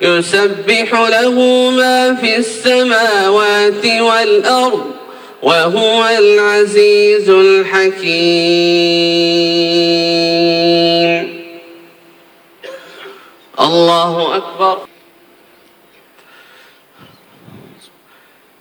يسبح له ما في السماوات والأرض وهو العزيز الحكيم. الله أكبر.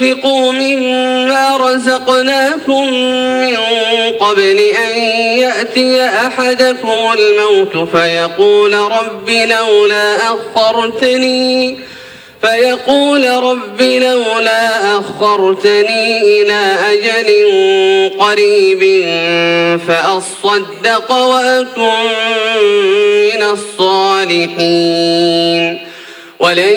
وأنفقوا مما رزقناكم من قبل أن يأتي أحدكم الموت فيقول رب لولا أخرتني فيقول رب لولا أخرتني إلى أجل قريب فأصدق وأكن من الصالحين. ولن